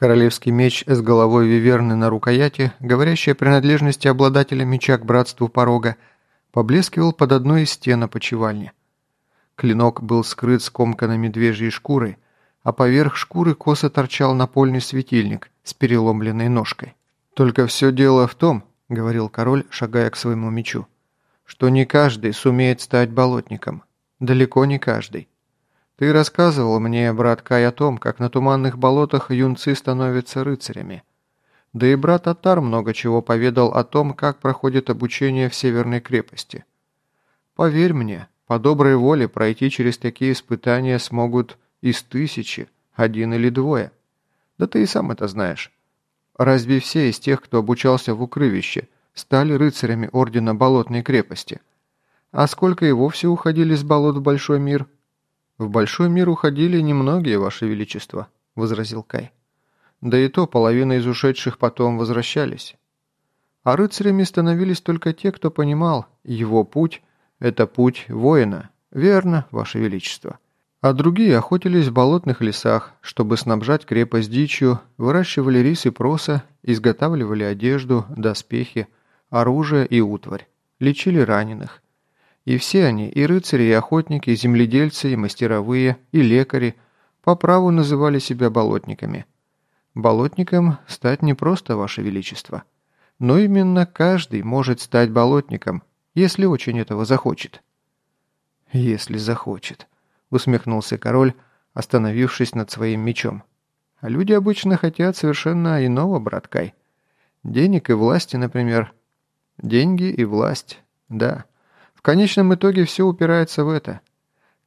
Королевский меч с головой виверны на рукояти, говорящий о принадлежности обладателя меча к братству порога, поблескивал под одной из стен опочивальни. Клинок был скрыт скомканной медвежьей шкурой, а поверх шкуры косо торчал напольный светильник с переломленной ножкой. «Только все дело в том», — говорил король, шагая к своему мечу, «что не каждый сумеет стать болотником. Далеко не каждый. Ты рассказывал мне, брат Кай, о том, как на туманных болотах юнцы становятся рыцарями. Да и брат Атар много чего поведал о том, как проходит обучение в Северной крепости. Поверь мне, по доброй воле пройти через такие испытания смогут из тысячи, один или двое. Да ты и сам это знаешь. Разве все из тех, кто обучался в укрывище, стали рыцарями Ордена Болотной крепости? А сколько и вовсе уходили с болот в Большой мир – «В большой мир уходили немногие, Ваше Величество», — возразил Кай. «Да и то половина из ушедших потом возвращались. А рыцарями становились только те, кто понимал, его путь — это путь воина. Верно, Ваше Величество. А другие охотились в болотных лесах, чтобы снабжать крепость дичью, выращивали рис и проса, изготавливали одежду, доспехи, оружие и утварь, лечили раненых, и все они, и рыцари, и охотники, и земледельцы, и мастеровые, и лекари, по праву называли себя болотниками. Болотником стать не просто, Ваше Величество. Но именно каждый может стать болотником, если очень этого захочет. «Если захочет», — усмехнулся король, остановившись над своим мечом. «А люди обычно хотят совершенно иного, брат Кай. Денег и власти, например. Деньги и власть, да». В конечном итоге все упирается в это.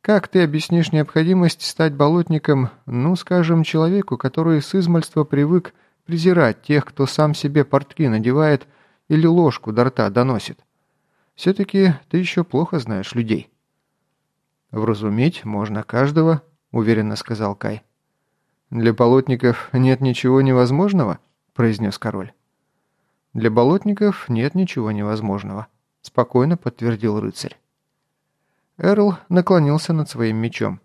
Как ты объяснишь необходимость стать болотником, ну, скажем, человеку, который с измальства привык презирать тех, кто сам себе портки надевает или ложку до рта доносит? Все-таки ты еще плохо знаешь людей». «Вразуметь можно каждого», — уверенно сказал Кай. «Для болотников нет ничего невозможного?» — произнес король. «Для болотников нет ничего невозможного», спокойно подтвердил рыцарь. Эрл наклонился над своим мечом.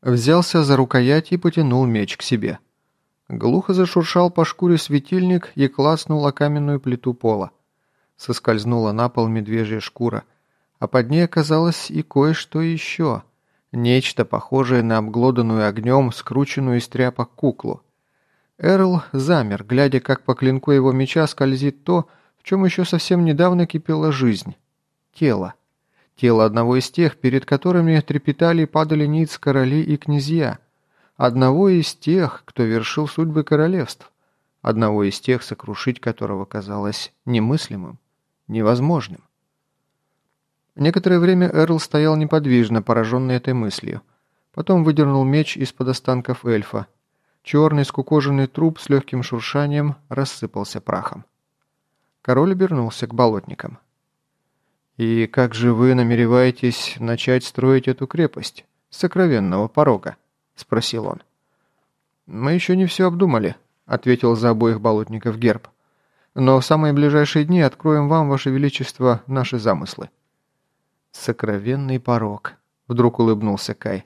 Взялся за рукоять и потянул меч к себе. Глухо зашуршал по шкуре светильник и клацнул о каменную плиту пола. Соскользнула на пол медвежья шкура, а под ней оказалось и кое-что еще. Нечто похожее на обглоданную огнем, скрученную из тряпок куклу. Эрл замер, глядя, как по клинку его меча скользит то, чем еще совсем недавно кипела жизнь. Тело. Тело одного из тех, перед которыми трепетали и падали ниц короли и князья. Одного из тех, кто вершил судьбы королевств. Одного из тех, сокрушить которого казалось немыслимым, невозможным. Некоторое время Эрл стоял неподвижно, пораженный этой мыслью. Потом выдернул меч из-под останков эльфа. Черный скукоженный труп с легким шуршанием рассыпался прахом. Король обернулся к болотникам. «И как же вы намереваетесь начать строить эту крепость сокровенного порога?» – спросил он. «Мы еще не все обдумали», – ответил за обоих болотников Герб. «Но в самые ближайшие дни откроем вам, Ваше Величество, наши замыслы». «Сокровенный порог», – вдруг улыбнулся Кай.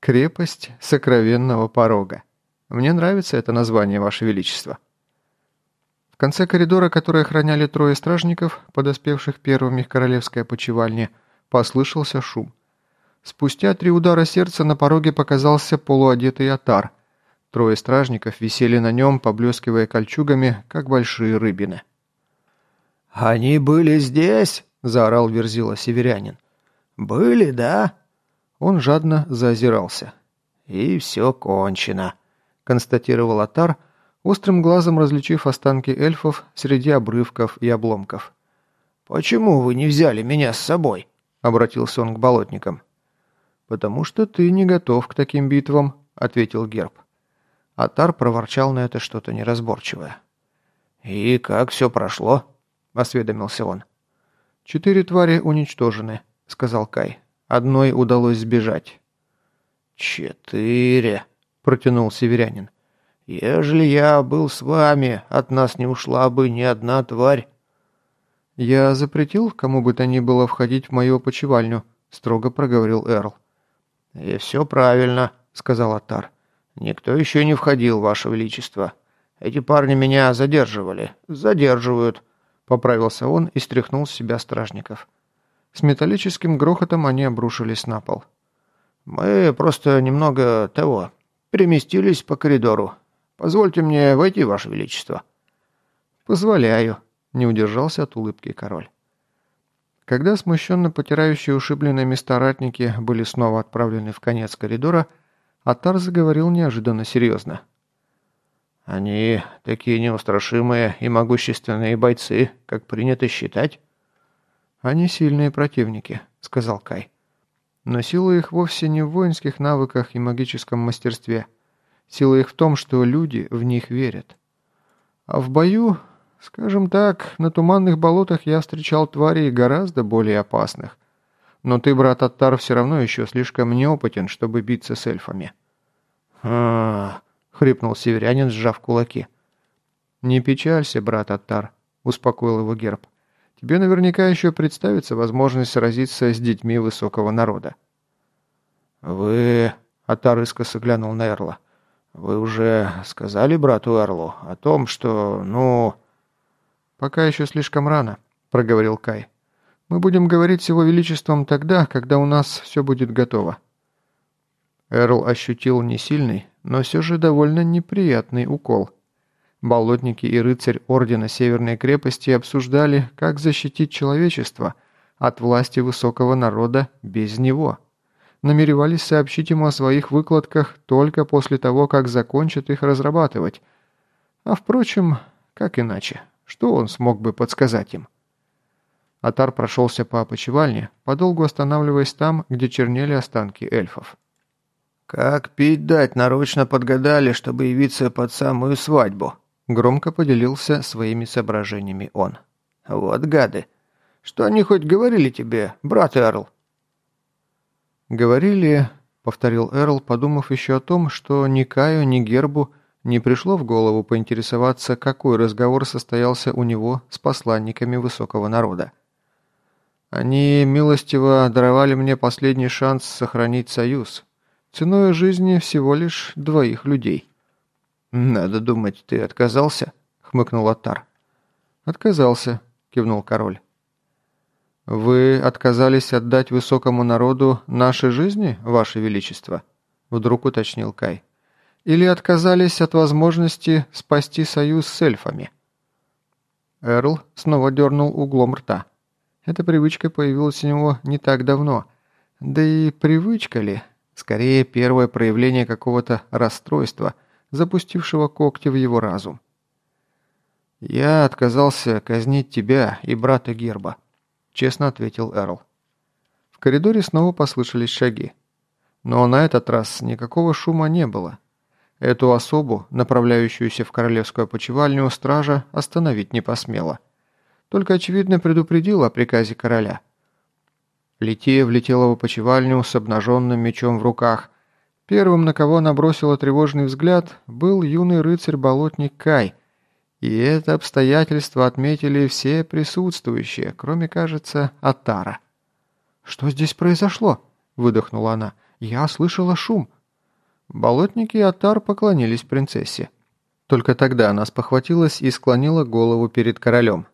«Крепость сокровенного порога. Мне нравится это название, Ваше Величество» конце коридора, который охраняли трое стражников, подоспевших первыми к королевской опочивальне, послышался шум. Спустя три удара сердца на пороге показался полуодетый отар. Трое стражников висели на нем, поблескивая кольчугами, как большие рыбины. «Они были здесь?» – заорал Верзила северянин. «Были, да?» Он жадно заозирался. «И все кончено», – констатировал Атар – острым глазом различив останки эльфов среди обрывков и обломков. «Почему вы не взяли меня с собой?» — обратился он к болотникам. «Потому что ты не готов к таким битвам», — ответил Герб. Атар проворчал на это что-то неразборчивое. «И как все прошло?» — осведомился он. «Четыре твари уничтожены», — сказал Кай. «Одной удалось сбежать». «Четыре», — протянул северянин. Ежели я был с вами, от нас не ушла бы ни одна тварь». «Я запретил кому бы то ни было входить в мою опочивальню», — строго проговорил Эрл. «И все правильно», — сказал Атар. «Никто еще не входил, Ваше Величество. Эти парни меня задерживали. Задерживают», — поправился он и стряхнул с себя стражников. С металлическим грохотом они обрушились на пол. «Мы просто немного того, переместились по коридору. Позвольте мне войти, Ваше Величество». «Позволяю», — не удержался от улыбки король. Когда смущенно потирающие ушибленные места ратники были снова отправлены в конец коридора, Атар заговорил неожиданно серьезно. «Они такие неустрашимые и могущественные бойцы, как принято считать?» «Они сильные противники», — сказал Кай. «Но сила их вовсе не в воинских навыках и магическом мастерстве. Сила их в том, что люди в них верят. А в бою, скажем так, на туманных болотах я встречал тварей гораздо более опасных. Но ты, брат Аттар, все равно еще слишком неопытен, чтобы биться с эльфами». «А-а-а», хрипнул северянин, сжав кулаки. «Не печалься, брат Аттар», — успокоил его герб. Тебе наверняка еще представится возможность сразиться с детьми высокого народа». «Вы...» — Атар искоса глянул на Эрла. «Вы уже сказали брату Эрлу о том, что, ну...» «Пока еще слишком рано», — проговорил Кай. «Мы будем говорить с его величеством тогда, когда у нас все будет готово». Эрл ощутил не сильный, но все же довольно неприятный укол — Болотники и рыцарь Ордена Северной крепости обсуждали, как защитить человечество от власти высокого народа без него. Намеревались сообщить ему о своих выкладках только после того, как закончат их разрабатывать. А впрочем, как иначе? Что он смог бы подсказать им? Атар прошелся по опочивальне, подолгу останавливаясь там, где чернели останки эльфов. «Как пить дать нарочно подгадали, чтобы явиться под самую свадьбу», Громко поделился своими соображениями он. «Вот гады! Что они хоть говорили тебе, брат Эрл?» «Говорили», — повторил Эрл, подумав еще о том, что ни Каю, ни Гербу не пришло в голову поинтересоваться, какой разговор состоялся у него с посланниками высокого народа. «Они милостиво даровали мне последний шанс сохранить союз, ценой жизни всего лишь двоих людей». «Надо думать, ты отказался?» — хмыкнул Атар. «Отказался», — кивнул король. «Вы отказались отдать высокому народу наши жизни, ваше величество?» — вдруг уточнил Кай. «Или отказались от возможности спасти союз с эльфами?» Эрл снова дернул углом рта. Эта привычка появилась у него не так давно. Да и привычка ли? Скорее, первое проявление какого-то расстройства — запустившего когти в его разум. «Я отказался казнить тебя и брата Герба», — честно ответил Эрл. В коридоре снова послышались шаги. Но на этот раз никакого шума не было. Эту особу, направляющуюся в королевскую опочивальню, стража остановить не посмела. Только, очевидно, предупредила о приказе короля. Лития влетела в опочивальню с обнаженным мечом в руках, Первым, на кого она бросила тревожный взгляд, был юный рыцарь-болотник Кай. И это обстоятельство отметили все присутствующие, кроме, кажется, Атара. «Что здесь произошло?» – выдохнула она. «Я слышала шум». Болотники и Атар поклонились принцессе. Только тогда она спохватилась и склонила голову перед королем.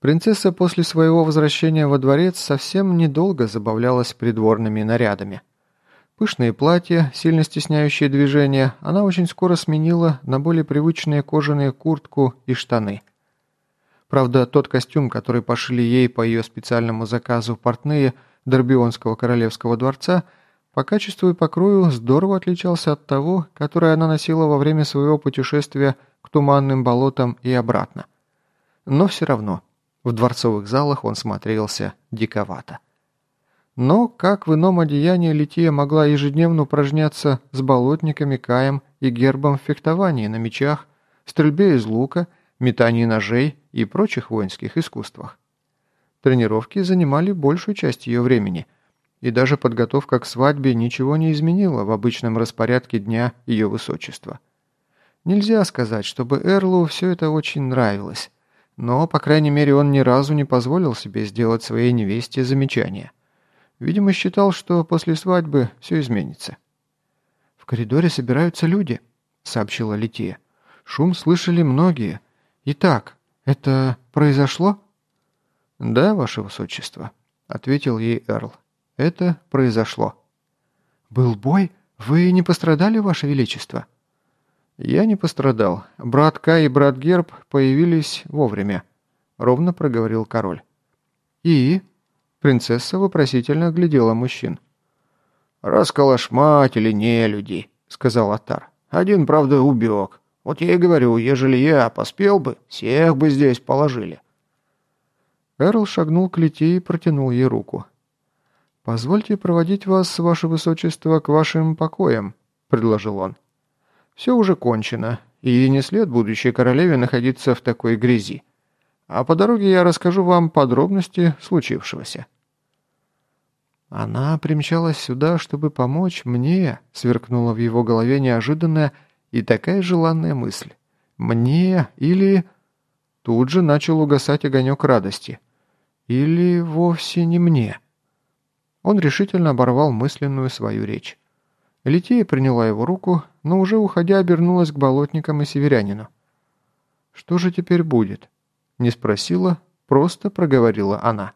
Принцесса после своего возвращения во дворец совсем недолго забавлялась придворными нарядами. Пышные платья, сильно стесняющие движения, она очень скоро сменила на более привычные кожаные куртку и штаны. Правда, тот костюм, который пошили ей по ее специальному заказу портные Дорбионского королевского дворца, по качеству и покрою здорово отличался от того, который она носила во время своего путешествия к туманным болотам и обратно. Но все равно, в дворцовых залах он смотрелся диковато. Но, как в ином одеянии Лития могла ежедневно упражняться с болотниками, каем и гербом в фехтовании на мечах, стрельбе из лука, метании ножей и прочих воинских искусствах. Тренировки занимали большую часть ее времени, и даже подготовка к свадьбе ничего не изменила в обычном распорядке дня ее высочества. Нельзя сказать, чтобы Эрлу все это очень нравилось, но, по крайней мере, он ни разу не позволил себе сделать своей невесте замечания. Видимо, считал, что после свадьбы все изменится. В «В коридоре собираются люди», — сообщила Лития. «Шум слышали многие. Итак, это произошло?» «Да, ваше высочество», — ответил ей Эрл. «Это произошло». «Был бой? Вы не пострадали, ваше величество?» «Я не пострадал. Брат Кай и брат Герб появились вовремя», — ровно проговорил король. «И?» — принцесса вопросительно глядела мужчин. «Расколошматили не люди», — сказал Атар. «Один, правда, убег. Вот я и говорю, ежели я поспел бы, всех бы здесь положили». Эрл шагнул к Лите и протянул ей руку. «Позвольте проводить вас, ваше высочество, к вашим покоям», — предложил он. «Все уже кончено, и не след будущей королеве находиться в такой грязи. А по дороге я расскажу вам подробности случившегося». «Она примчалась сюда, чтобы помочь мне», — сверкнула в его голове неожиданная и такая желанная мысль. «Мне или...» Тут же начал угасать огонек радости. «Или вовсе не мне». Он решительно оборвал мысленную свою речь. Лития приняла его руку, но уже уходя обернулась к болотникам и северянину. «Что же теперь будет?» Не спросила, просто проговорила она.